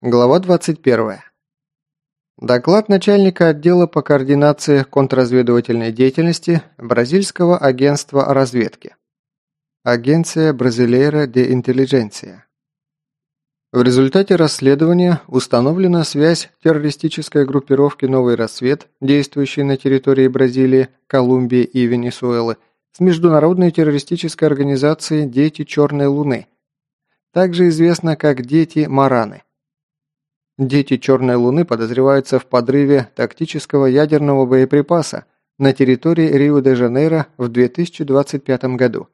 Глава 21. Доклад начальника отдела по координации контрразведывательной деятельности Бразильского агентства разведки. Агенция Бразилейра де Интеллигенция. В результате расследования установлена связь террористической группировки «Новый рассвет», действующей на территории Бразилии, Колумбии и Венесуэлы, с международной террористической организацией «Дети Черной Луны», также известно как «Дети Мараны». Дети Черной Луны подозреваются в подрыве тактического ядерного боеприпаса на территории Рио-де-Жанейро в 2025 году,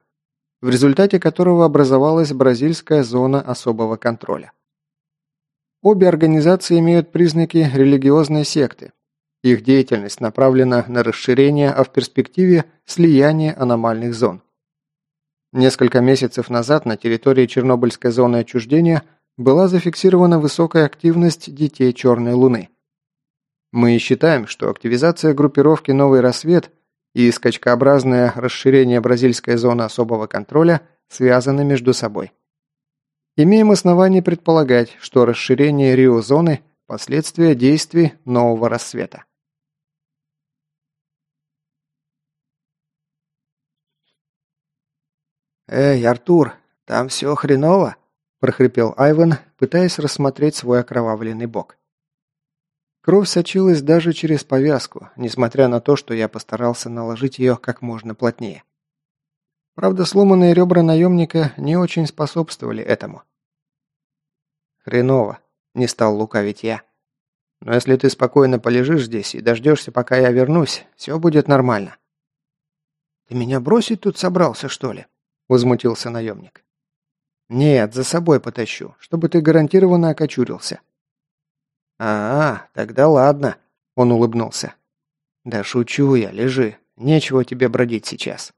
в результате которого образовалась бразильская зона особого контроля. Обе организации имеют признаки религиозной секты. Их деятельность направлена на расширение, а в перспективе – слияние аномальных зон. Несколько месяцев назад на территории Чернобыльской зоны отчуждения – была зафиксирована высокая активность детей Черной Луны. Мы считаем, что активизация группировки «Новый рассвет» и скачкообразное расширение бразильской зоны особого контроля связаны между собой. Имеем основания предполагать, что расширение Рио-зоны – последствия действий нового рассвета. «Эй, Артур, там все хреново?» Прохрипел Айван, пытаясь рассмотреть свой окровавленный бок. Кровь сочилась даже через повязку, несмотря на то, что я постарался наложить ее как можно плотнее. Правда, сломанные ребра наемника не очень способствовали этому. «Хреново», — не стал лукавить я. «Но если ты спокойно полежишь здесь и дождешься, пока я вернусь, все будет нормально». «Ты меня бросить тут собрался, что ли?» — возмутился наемник. «Нет, за собой потащу, чтобы ты гарантированно окочурился». «А, тогда ладно», — он улыбнулся. «Да шучу я, лежи, нечего тебе бродить сейчас».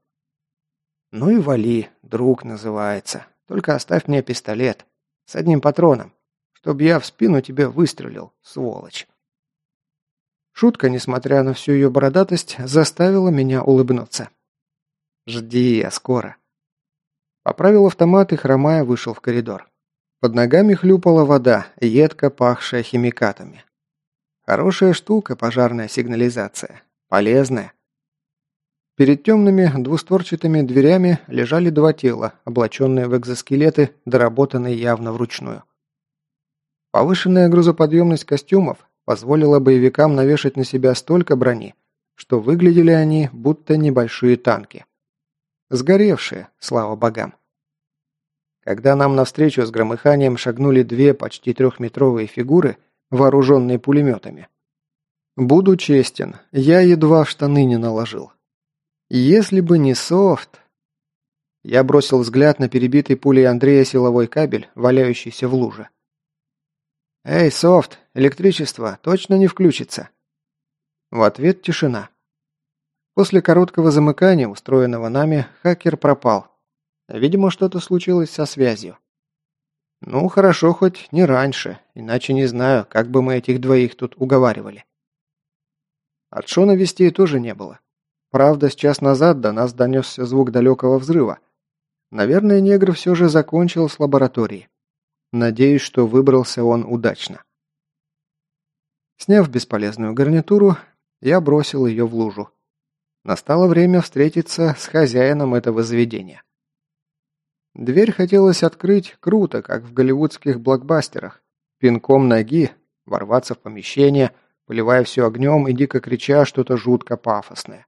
«Ну и вали, друг называется. Только оставь мне пистолет. С одним патроном, чтоб я в спину тебе выстрелил, сволочь». Шутка, несмотря на всю ее бородатость, заставила меня улыбнуться. «Жди, я скоро». Поправил автомат и, хромая, вышел в коридор. Под ногами хлюпала вода, едко пахшая химикатами. Хорошая штука пожарная сигнализация. Полезная. Перед темными двустворчатыми дверями лежали два тела, облаченные в экзоскелеты, доработанные явно вручную. Повышенная грузоподъемность костюмов позволила боевикам навешать на себя столько брони, что выглядели они будто небольшие танки. Сгоревшие, слава богам. Когда нам навстречу с громыханием шагнули две почти трехметровые фигуры, вооруженные пулеметами. Буду честен, я едва штаны не наложил. Если бы не софт... Я бросил взгляд на перебитый пулей Андрея силовой кабель, валяющийся в луже. «Эй, софт, электричество точно не включится?» В ответ тишина. После короткого замыкания, устроенного нами, хакер пропал. Видимо, что-то случилось со связью. Ну, хорошо, хоть не раньше, иначе не знаю, как бы мы этих двоих тут уговаривали. От Шона вестей тоже не было. Правда, с час назад до нас донесся звук далекого взрыва. Наверное, негр все же закончил с лабораторией. Надеюсь, что выбрался он удачно. Сняв бесполезную гарнитуру, я бросил ее в лужу. Настало время встретиться с хозяином этого заведения. Дверь хотелось открыть круто, как в голливудских блокбастерах. Пинком ноги, ворваться в помещение, поливая все огнем и дико крича что-то жутко пафосное.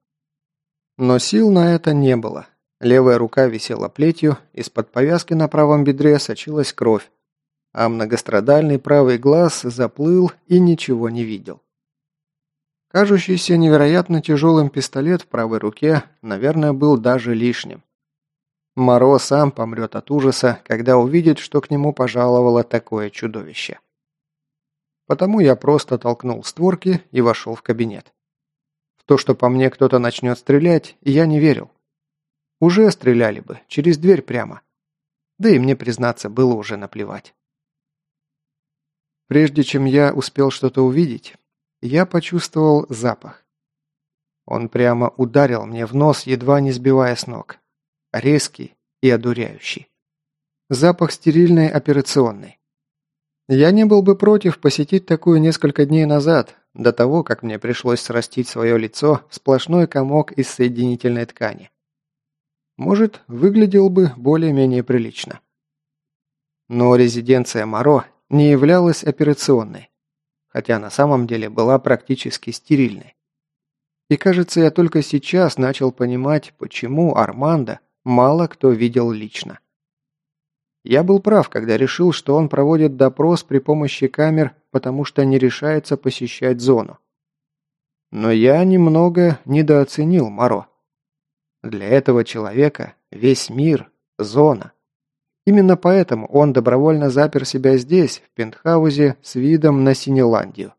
Но сил на это не было. Левая рука висела плетью, из-под повязки на правом бедре сочилась кровь, а многострадальный правый глаз заплыл и ничего не видел. Кажущийся невероятно тяжелым пистолет в правой руке, наверное, был даже лишним. Моро сам помрет от ужаса, когда увидит, что к нему пожаловало такое чудовище. Потому я просто толкнул створки и вошел в кабинет. В то, что по мне кто-то начнет стрелять, я не верил. Уже стреляли бы, через дверь прямо. Да и мне, признаться, было уже наплевать. Прежде чем я успел что-то увидеть, я почувствовал запах. Он прямо ударил мне в нос, едва не сбивая с ног. Резкий и одуряющий. Запах стерильной операционной. Я не был бы против посетить такую несколько дней назад, до того, как мне пришлось срастить свое лицо в сплошной комок из соединительной ткани. Может, выглядел бы более-менее прилично. Но резиденция Моро не являлась операционной, хотя на самом деле была практически стерильной. И кажется, я только сейчас начал понимать, почему Армандо мало кто видел лично. Я был прав, когда решил, что он проводит допрос при помощи камер, потому что не решается посещать зону. Но я немного недооценил Моро. Для этого человека весь мир – зона. Именно поэтому он добровольно запер себя здесь, в пентхаузе, с видом на Синеландию.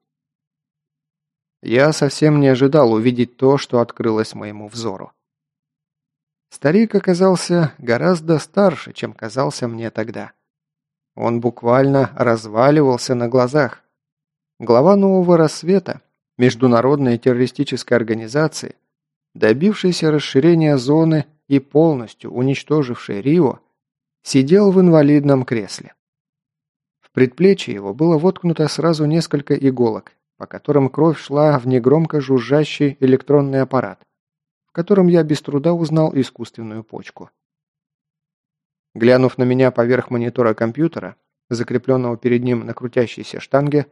Я совсем не ожидал увидеть то, что открылось моему взору. Старик оказался гораздо старше, чем казался мне тогда. Он буквально разваливался на глазах. Глава нового рассвета, международной террористической организации, добившийся расширения зоны и полностью уничтоживший Рио, сидел в инвалидном кресле. В предплечье его было воткнуто сразу несколько иголок, по которым кровь шла в негромко жужжащий электронный аппарат в котором я без труда узнал искусственную почку. Глянув на меня поверх монитора компьютера, закрепленного перед ним на крутящейся штанге,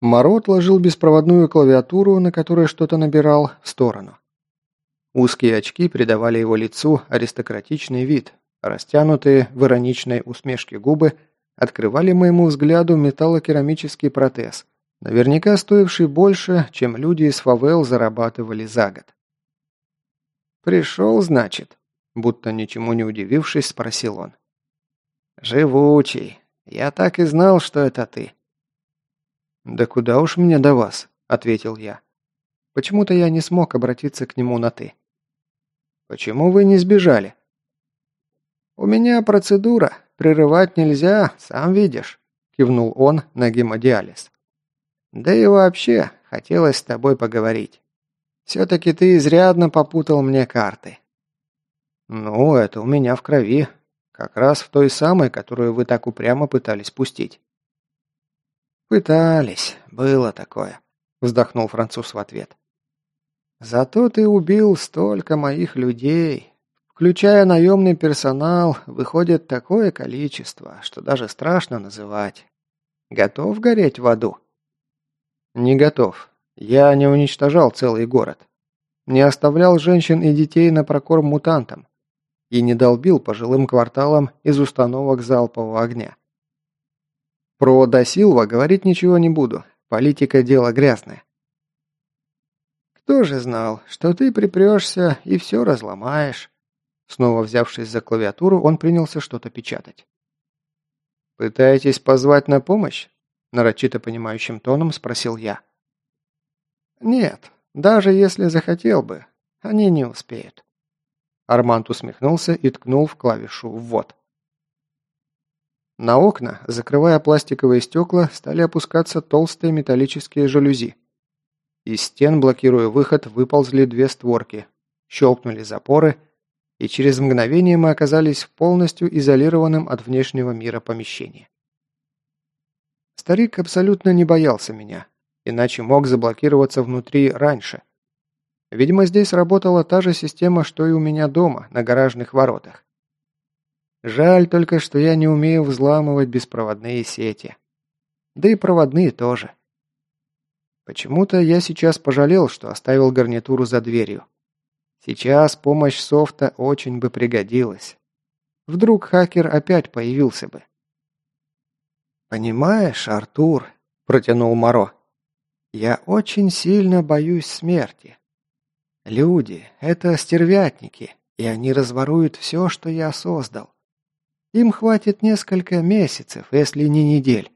Моро отложил беспроводную клавиатуру, на которой что-то набирал, в сторону. Узкие очки придавали его лицу аристократичный вид, растянутые в ироничной усмешке губы открывали моему взгляду металлокерамический протез, наверняка стоивший больше, чем люди из фавел зарабатывали за год. «Пришел, значит?» Будто ничему не удивившись, спросил он. «Живучий. Я так и знал, что это ты». «Да куда уж мне до вас?» – ответил я. Почему-то я не смог обратиться к нему на «ты». «Почему вы не сбежали?» «У меня процедура. Прерывать нельзя, сам видишь», – кивнул он на гемодиализ. «Да и вообще, хотелось с тобой поговорить». Все-таки ты изрядно попутал мне карты». «Ну, это у меня в крови. Как раз в той самой, которую вы так упрямо пытались пустить». «Пытались. Было такое», — вздохнул француз в ответ. «Зато ты убил столько моих людей. Включая наемный персонал, выходит такое количество, что даже страшно называть. Готов гореть в аду?» «Не готов. Я не уничтожал целый город. Не оставлял женщин и детей на прокорм мутантам. И не долбил по жилым кварталам из установок залпового огня. Про Досилва говорить ничего не буду. Политика – дело грязное. «Кто же знал, что ты припрешься и все разломаешь?» Снова взявшись за клавиатуру, он принялся что-то печатать. «Пытаетесь позвать на помощь?» Нарочито понимающим тоном спросил я. «Нет, даже если захотел бы, они не успеют». Арманд усмехнулся и ткнул в клавишу «Ввод». На окна, закрывая пластиковые стекла, стали опускаться толстые металлические жалюзи. Из стен, блокируя выход, выползли две створки, щелкнули запоры, и через мгновение мы оказались в полностью изолированном от внешнего мира помещении. Старик абсолютно не боялся меня, иначе мог заблокироваться внутри раньше. Видимо, здесь работала та же система, что и у меня дома, на гаражных воротах. Жаль только, что я не умею взламывать беспроводные сети. Да и проводные тоже. Почему-то я сейчас пожалел, что оставил гарнитуру за дверью. Сейчас помощь софта очень бы пригодилась. Вдруг хакер опять появился бы. «Понимаешь, Артур», — протянул Моро, я очень сильно боюсь смерти. Люди — это стервятники, и они разворуют все, что я создал. Им хватит несколько месяцев, если не недель.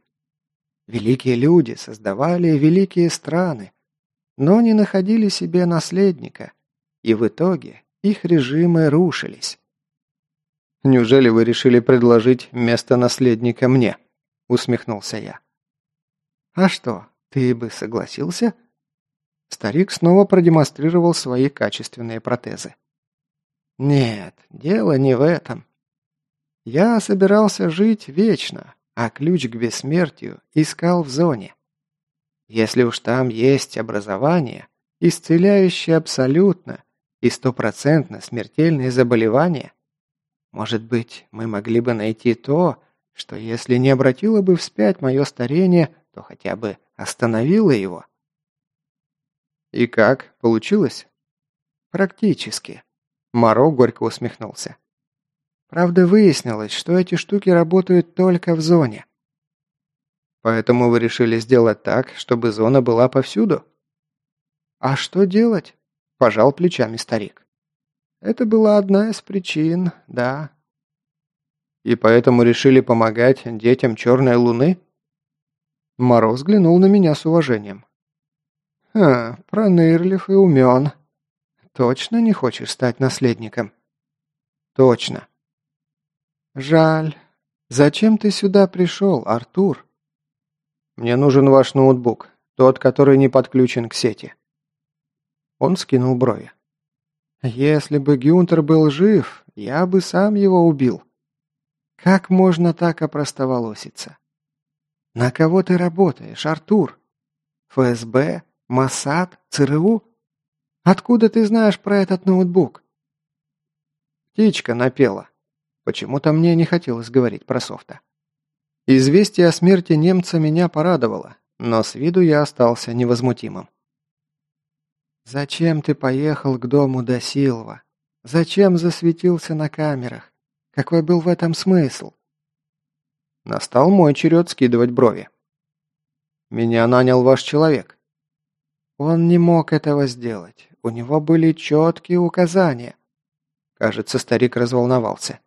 Великие люди создавали великие страны, но не находили себе наследника, и в итоге их режимы рушились. «Неужели вы решили предложить место наследника мне?» — усмехнулся я. «А что, ты бы согласился?» Старик снова продемонстрировал свои качественные протезы. «Нет, дело не в этом. Я собирался жить вечно, а ключ к бессмертию искал в зоне. Если уж там есть образование, исцеляющее абсолютно и стопроцентно смертельные заболевания, может быть, мы могли бы найти то, что если не обратило бы вспять мое старение, то хотя бы остановило его. И как? Получилось? Практически. Моро горько усмехнулся. Правда, выяснилось, что эти штуки работают только в зоне. Поэтому вы решили сделать так, чтобы зона была повсюду? А что делать? Пожал плечами старик. Это была одна из причин, да. И поэтому решили помогать детям Черной Луны? Мороз взглянул на меня с уважением. «Ха, пронырлив и умен. Точно не хочешь стать наследником?» «Точно». «Жаль. Зачем ты сюда пришел, Артур?» «Мне нужен ваш ноутбук, тот, который не подключен к сети». Он скинул брови. «Если бы Гюнтер был жив, я бы сам его убил. Как можно так опростоволоситься? На кого ты работаешь, Артур? ФСБ? Масад? ЦРУ? Откуда ты знаешь про этот ноутбук?» Птичка напела. Почему-то мне не хотелось говорить про софта. Известие о смерти немца меня порадовало, но с виду я остался невозмутимым. «Зачем ты поехал к дому до Силва? Зачем засветился на камерах? Какой был в этом смысл?» Настал мой черед скидывать брови. «Меня нанял ваш человек». «Он не мог этого сделать. У него были четкие указания». Кажется, старик разволновался.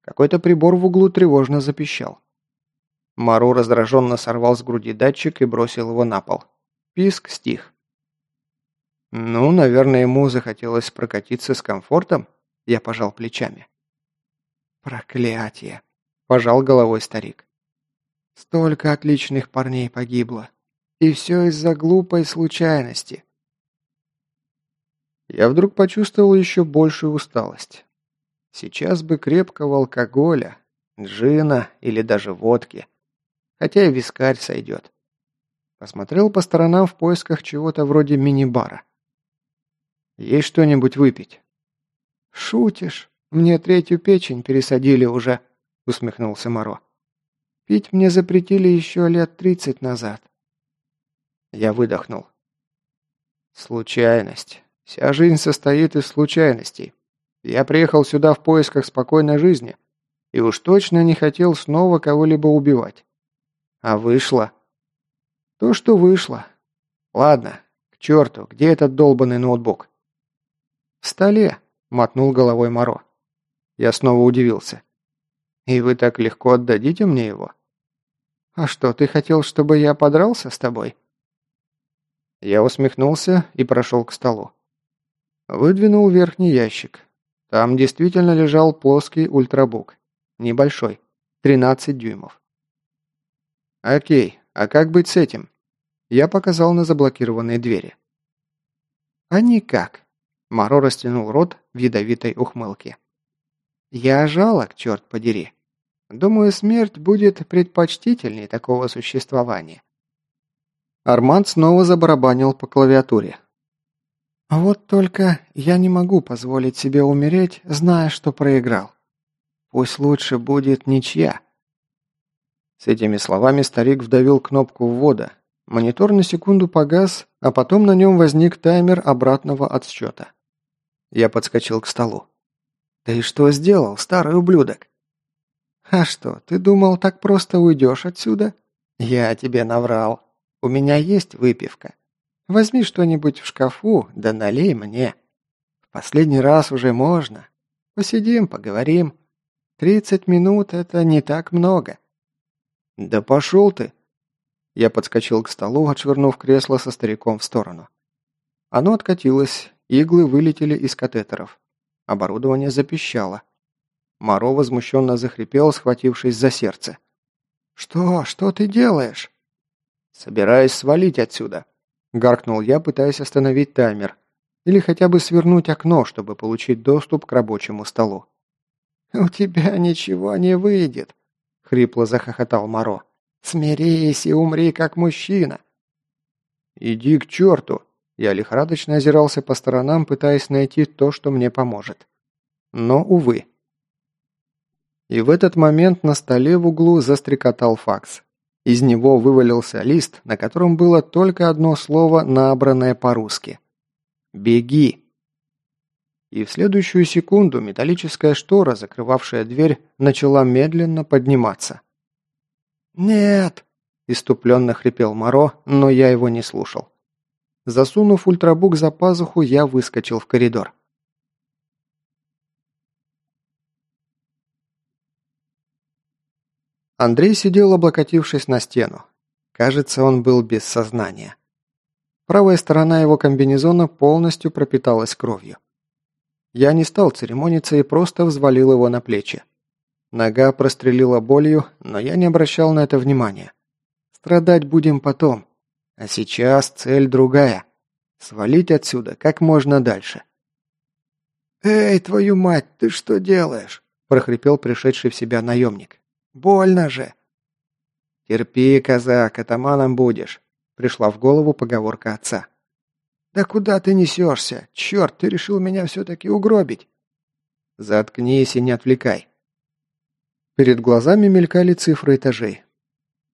Какой-то прибор в углу тревожно запищал. Мару раздраженно сорвал с груди датчик и бросил его на пол. Писк стих. «Ну, наверное, ему захотелось прокатиться с комфортом?» Я пожал плечами. «Проклятие!» – пожал головой старик. «Столько отличных парней погибло. И все из-за глупой случайности». Я вдруг почувствовал еще большую усталость. Сейчас бы крепкого алкоголя, джина или даже водки. Хотя и вискарь сойдет. Посмотрел по сторонам в поисках чего-то вроде мини-бара. Есть что-нибудь выпить?» «Шутишь? Мне третью печень пересадили уже», — усмехнулся Моро. «Пить мне запретили еще лет тридцать назад». Я выдохнул. «Случайность. Вся жизнь состоит из случайностей. Я приехал сюда в поисках спокойной жизни и уж точно не хотел снова кого-либо убивать. А вышло. То, что вышло. Ладно, к черту, где этот долбанный ноутбук? «В столе», — мотнул головой Моро. Я снова удивился. «И вы так легко отдадите мне его?» «А что, ты хотел, чтобы я подрался с тобой?» Я усмехнулся и прошел к столу. Выдвинул верхний ящик. Там действительно лежал плоский ультрабук. Небольшой. 13 дюймов. «Окей, а как быть с этим?» Я показал на заблокированные двери. «А никак», Маро растянул рот в ядовитой ухмылке. «Я жалок, черт подери. Думаю, смерть будет предпочтительней такого существования». Арманд снова забарабанил по клавиатуре. «Вот только я не могу позволить себе умереть, зная, что проиграл. Пусть лучше будет ничья». С этими словами старик вдавил кнопку ввода. Монитор на секунду погас, а потом на нем возник таймер обратного отсчета. Я подскочил к столу. «Ты что сделал, старый ублюдок?» «А что, ты думал, так просто уйдешь отсюда?» «Я тебе наврал. У меня есть выпивка. Возьми что-нибудь в шкафу, да налей мне. В последний раз уже можно. Посидим, поговорим. Тридцать минут – это не так много». «Да пошел ты!» Я подскочил к столу, отшвырнув кресло со стариком в сторону. Оно откатилось, Иглы вылетели из катетеров. Оборудование запищало. Моро возмущенно захрипел, схватившись за сердце. «Что? Что ты делаешь?» «Собираюсь свалить отсюда», — гаркнул я, пытаясь остановить таймер. Или хотя бы свернуть окно, чтобы получить доступ к рабочему столу. «У тебя ничего не выйдет», — хрипло захохотал Моро. «Смирись и умри, как мужчина!» «Иди к черту!» Я лихорадочно озирался по сторонам, пытаясь найти то, что мне поможет. Но, увы. И в этот момент на столе в углу застрекотал факс. Из него вывалился лист, на котором было только одно слово, набранное по-русски. «Беги!» И в следующую секунду металлическая штора, закрывавшая дверь, начала медленно подниматься. «Нет!» – иступленно хрипел Моро, но я его не слушал. Засунув ультрабук за пазуху, я выскочил в коридор. Андрей сидел, облокотившись на стену. Кажется, он был без сознания. Правая сторона его комбинезона полностью пропиталась кровью. Я не стал церемониться и просто взвалил его на плечи. Нога прострелила болью, но я не обращал на это внимания. Страдать будем потом. А сейчас цель другая. Свалить отсюда как можно дальше. «Эй, твою мать, ты что делаешь?» – прохрипел пришедший в себя наемник. Больно же!» «Терпи, казак, атаманом будешь», — пришла в голову поговорка отца. «Да куда ты несешься? Черт, ты решил меня все-таки угробить!» «Заткнись и не отвлекай!» Перед глазами мелькали цифры этажей.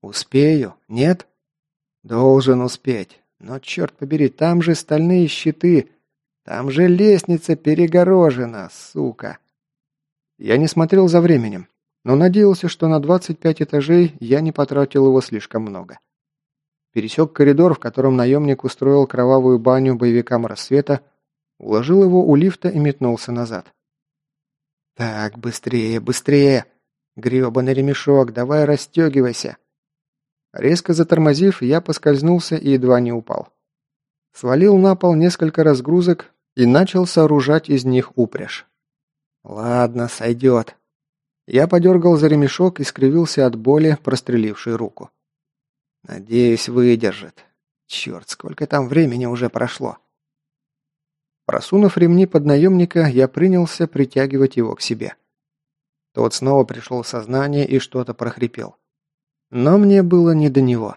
«Успею? Нет?» «Должен успеть. Но, черт побери, там же стальные щиты. Там же лестница перегорожена, сука!» Я не смотрел за временем но надеялся, что на 25 этажей я не потратил его слишком много. Пересек коридор, в котором наемник устроил кровавую баню боевикам рассвета, уложил его у лифта и метнулся назад. «Так, быстрее, быстрее! Гребаный ремешок, давай расстегивайся!» Резко затормозив, я поскользнулся и едва не упал. Свалил на пол несколько разгрузок и начал сооружать из них упряжь. «Ладно, сойдет. Я подергал за ремешок и скривился от боли, прострелившей руку. Надеюсь, выдержит. Черт, сколько там времени уже прошло. Просунув ремни под наемника, я принялся притягивать его к себе. Тот снова пришел в сознание и что-то прохрипел. Но мне было не до него.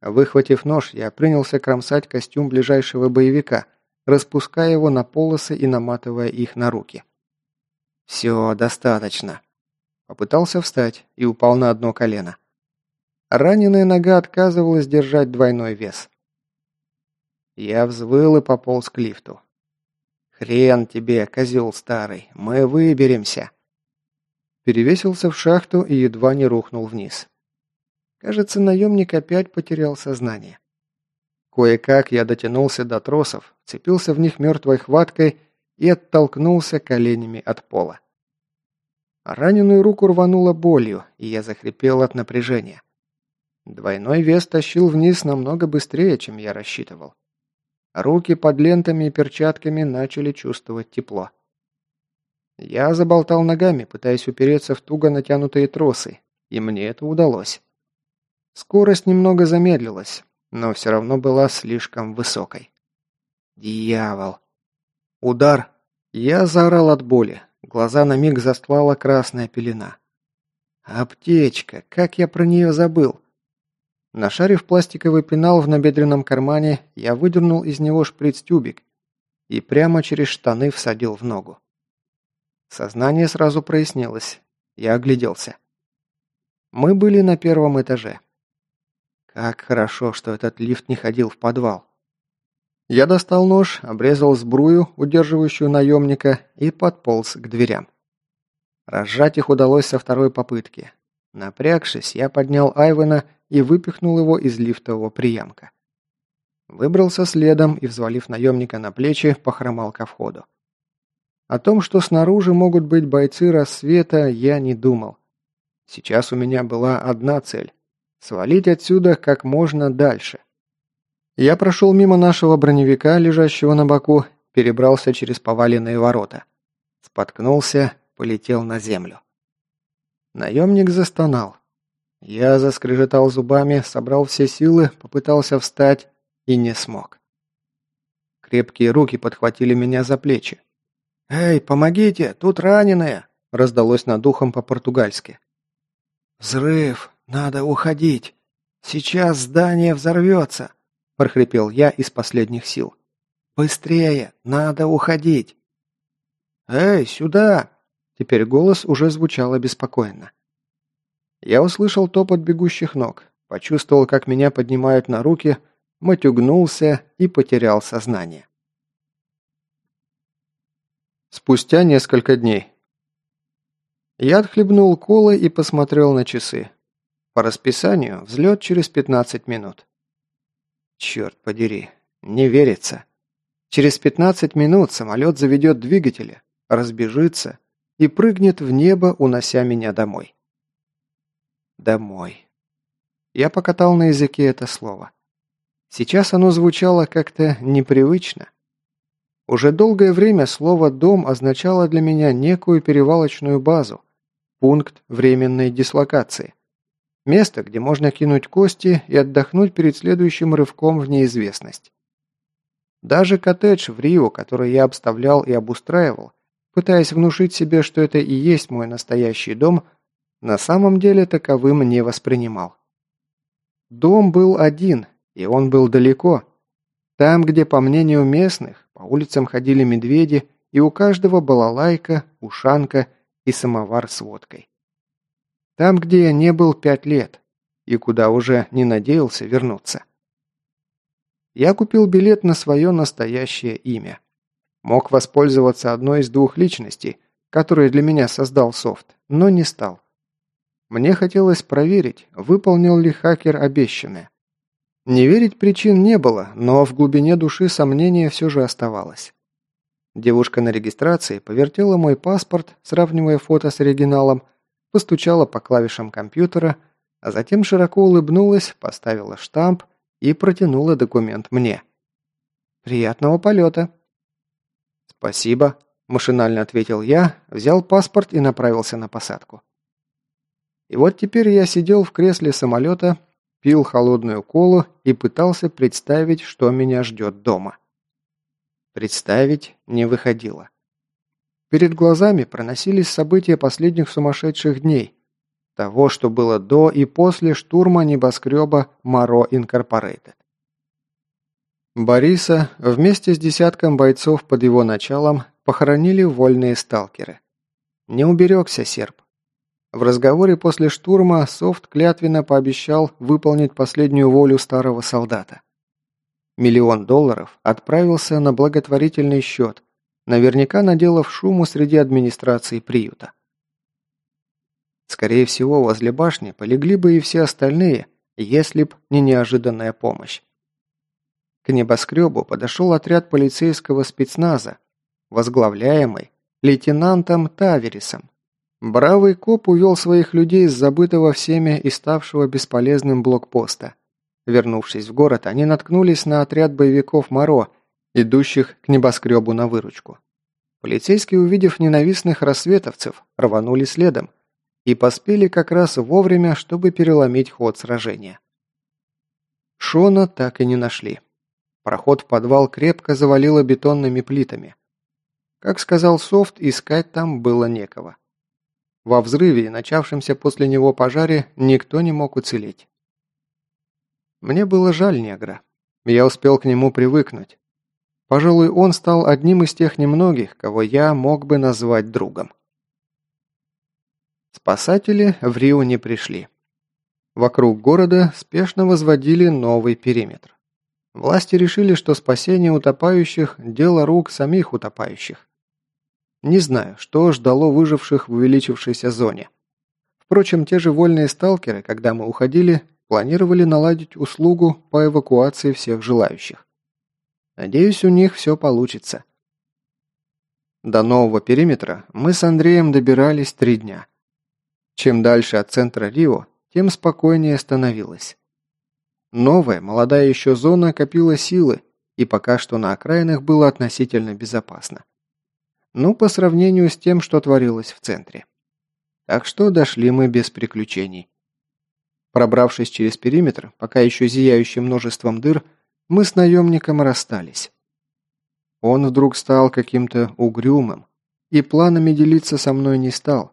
Выхватив нож, я принялся кромсать костюм ближайшего боевика, распуская его на полосы и наматывая их на руки. «Все, достаточно. Попытался встать и упал на одно колено. Раненая нога отказывалась держать двойной вес. Я взвыл и пополз к лифту. «Хрен тебе, козел старый, мы выберемся!» Перевесился в шахту и едва не рухнул вниз. Кажется, наемник опять потерял сознание. Кое-как я дотянулся до тросов, цепился в них мертвой хваткой и оттолкнулся коленями от пола. Раненую руку рвануло болью, и я захрипел от напряжения. Двойной вес тащил вниз намного быстрее, чем я рассчитывал. Руки под лентами и перчатками начали чувствовать тепло. Я заболтал ногами, пытаясь упереться в туго натянутые тросы, и мне это удалось. Скорость немного замедлилась, но все равно была слишком высокой. Дьявол! Удар! Я заорал от боли, Глаза на миг застлала красная пелена. Аптечка, как я про нее забыл. Нашарив пластиковый пенал в набедренном кармане, я выдернул из него шприц-тюбик и прямо через штаны всадил в ногу. Сознание сразу прояснилось. Я огляделся. Мы были на первом этаже. Как хорошо, что этот лифт не ходил в подвал. Я достал нож, обрезал сбрую, удерживающую наемника, и подполз к дверям. Разжать их удалось со второй попытки. Напрягшись, я поднял Айвена и выпихнул его из лифтового приямка. Выбрался следом и, взвалив наемника на плечи, похромал ко входу. О том, что снаружи могут быть бойцы рассвета, я не думал. Сейчас у меня была одна цель – свалить отсюда как можно дальше – я прошел мимо нашего броневика, лежащего на боку, перебрался через поваленные ворота. Споткнулся, полетел на землю. Наемник застонал. Я заскрежетал зубами, собрал все силы, попытался встать и не смог. Крепкие руки подхватили меня за плечи. «Эй, помогите, тут раненые!» раздалось над ухом по-португальски. «Взрыв! Надо уходить! Сейчас здание взорвется!» – прохрипел я из последних сил. «Быстрее! Надо уходить!» «Эй, сюда!» Теперь голос уже звучал обеспокоенно. Я услышал топот бегущих ног, почувствовал, как меня поднимают на руки, матюгнулся и потерял сознание. Спустя несколько дней. Я отхлебнул колы и посмотрел на часы. По расписанию взлет через 15 минут. Черт подери, не верится. Через 15 минут самолет заведет двигатели, разбежится и прыгнет в небо, унося меня домой. Домой. Я покатал на языке это слово. Сейчас оно звучало как-то непривычно. Уже долгое время слово «дом» означало для меня некую перевалочную базу, пункт временной дислокации. Место, где можно кинуть кости и отдохнуть перед следующим рывком в неизвестность. Даже коттедж в Рио, который я обставлял и обустраивал, пытаясь внушить себе, что это и есть мой настоящий дом, на самом деле таковым не воспринимал. Дом был один, и он был далеко. Там, где, по мнению местных, по улицам ходили медведи, и у каждого была лайка, ушанка и самовар с водкой. Там, где я не был пять лет, и куда уже не надеялся вернуться. Я купил билет на свое настоящее имя. Мог воспользоваться одной из двух личностей, которые для меня создал софт, но не стал. Мне хотелось проверить, выполнил ли хакер обещанное. Не верить причин не было, но в глубине души сомнение все же оставалось. Девушка на регистрации повертела мой паспорт, сравнивая фото с оригиналом, постучала по клавишам компьютера, а затем широко улыбнулась, поставила штамп и протянула документ мне. «Приятного полета!» «Спасибо», – машинально ответил я, взял паспорт и направился на посадку. И вот теперь я сидел в кресле самолета, пил холодную колу и пытался представить, что меня ждет дома. Представить не выходило. Перед глазами проносились события последних сумасшедших дней, того, что было до и после штурма небоскреба Моро Инкорпорейтед. Бориса вместе с десятком бойцов под его началом похоронили вольные сталкеры. Не уберегся серб. В разговоре после штурма Софт клятвенно пообещал выполнить последнюю волю старого солдата. Миллион долларов отправился на благотворительный счет, наверняка наделав шуму среди администрации приюта. Скорее всего, возле башни полегли бы и все остальные, если б не неожиданная помощь. К небоскребу подошел отряд полицейского спецназа, возглавляемый лейтенантом Таверисом. Бравый коп увел своих людей с забытого всеми и ставшего бесполезным блокпоста. Вернувшись в город, они наткнулись на отряд боевиков Моро, идущих к небоскребу на выручку. Полицейские, увидев ненавистных рассветовцев, рванули следом и поспели как раз вовремя, чтобы переломить ход сражения. Шона так и не нашли. Проход в подвал крепко завалило бетонными плитами. Как сказал Софт, искать там было некого. Во взрыве, начавшемся после него пожаре, никто не мог уцелеть. Мне было жаль негра. Я успел к нему привыкнуть. Пожалуй, он стал одним из тех немногих, кого я мог бы назвать другом. Спасатели в Рио не пришли. Вокруг города спешно возводили новый периметр. Власти решили, что спасение утопающих – дело рук самих утопающих. Не знаю, что ждало выживших в увеличившейся зоне. Впрочем, те же вольные сталкеры, когда мы уходили, планировали наладить услугу по эвакуации всех желающих. Надеюсь, у них все получится. До нового периметра мы с Андреем добирались три дня. Чем дальше от центра Рио, тем спокойнее становилось. Новая, молодая еще зона копила силы, и пока что на окраинах было относительно безопасно. Ну, по сравнению с тем, что творилось в центре. Так что дошли мы без приключений. Пробравшись через периметр, пока еще зияющий множеством дыр, мы с наемником расстались. Он вдруг стал каким-то угрюмым и планами делиться со мной не стал.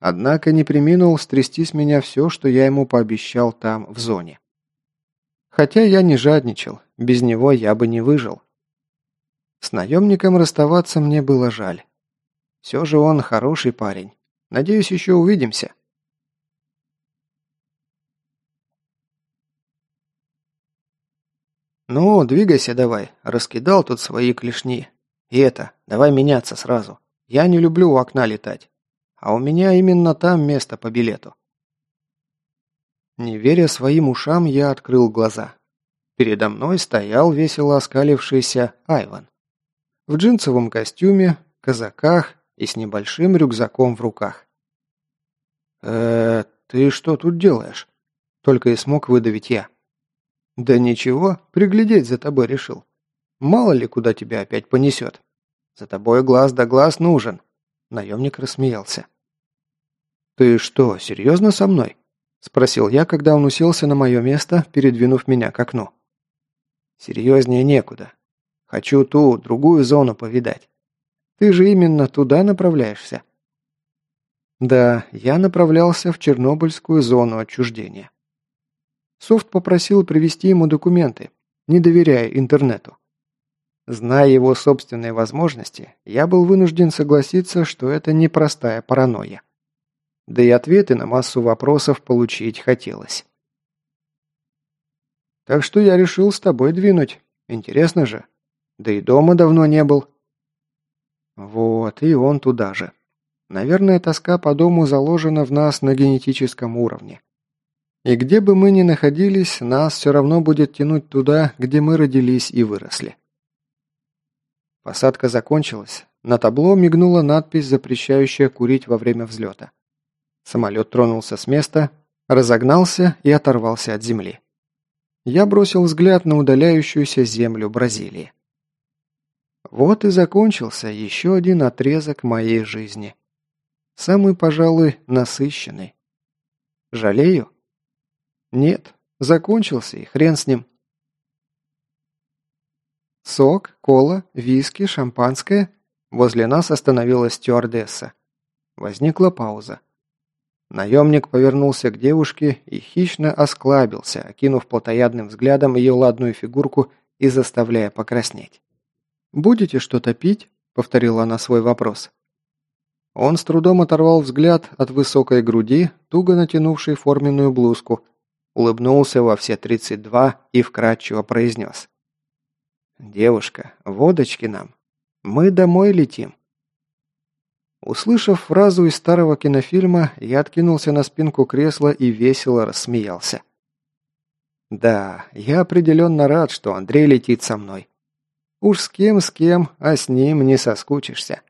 Однако не приминул стрясти с меня все, что я ему пообещал там, в зоне. Хотя я не жадничал, без него я бы не выжил. С наемником расставаться мне было жаль. Все же он хороший парень. Надеюсь, еще увидимся. «Ну, двигайся давай. Раскидал тут свои клешни. И это, давай меняться сразу. Я не люблю у окна летать. А у меня именно там место по билету». Не веря своим ушам, я открыл глаза. Передо мной стоял весело оскалившийся Айван. В джинсовом костюме, казаках и с небольшим рюкзаком в руках. э ты что тут делаешь?» Только и смог выдавить я. «Да ничего, приглядеть за тобой решил. Мало ли, куда тебя опять понесет. За тобой глаз да глаз нужен». Наемник рассмеялся. «Ты что, серьезно со мной?» Спросил я, когда он уселся на мое место, передвинув меня к окну. «Серьезнее некуда. Хочу ту, другую зону повидать. Ты же именно туда направляешься?» «Да, я направлялся в Чернобыльскую зону отчуждения». Софт попросил привести ему документы, не доверяя интернету. Зная его собственные возможности, я был вынужден согласиться, что это непростая паранойя. Да и ответы на массу вопросов получить хотелось. Так что я решил с тобой двинуть. Интересно же. Да и дома давно не был. Вот, и он туда же. Наверное, тоска по дому заложена в нас на генетическом уровне. И где бы мы ни находились, нас все равно будет тянуть туда, где мы родились и выросли. Посадка закончилась. На табло мигнула надпись, запрещающая курить во время взлета. Самолет тронулся с места, разогнался и оторвался от земли. Я бросил взгляд на удаляющуюся землю Бразилии. Вот и закончился еще один отрезок моей жизни. Самый, пожалуй, насыщенный. Жалею? Нет, закончился и хрен с ним. Сок, кола, виски, шампанское. Возле нас остановилась стюардесса. Возникла пауза. Наемник повернулся к девушке и хищно осклабился, окинув плотоядным взглядом ее ладную фигурку и заставляя покраснеть. «Будете что-то пить?» – повторила она свой вопрос. Он с трудом оторвал взгляд от высокой груди, туго натянувшей форменную блузку, улыбнулся во все тридцать два и вкратчиво произнес. «Девушка, водочки нам. Мы домой летим». Услышав фразу из старого кинофильма, я откинулся на спинку кресла и весело рассмеялся. Да, я определенно рад, что Андрей летит со мной. Уж с кем, с кем, а с ним не соскучишься.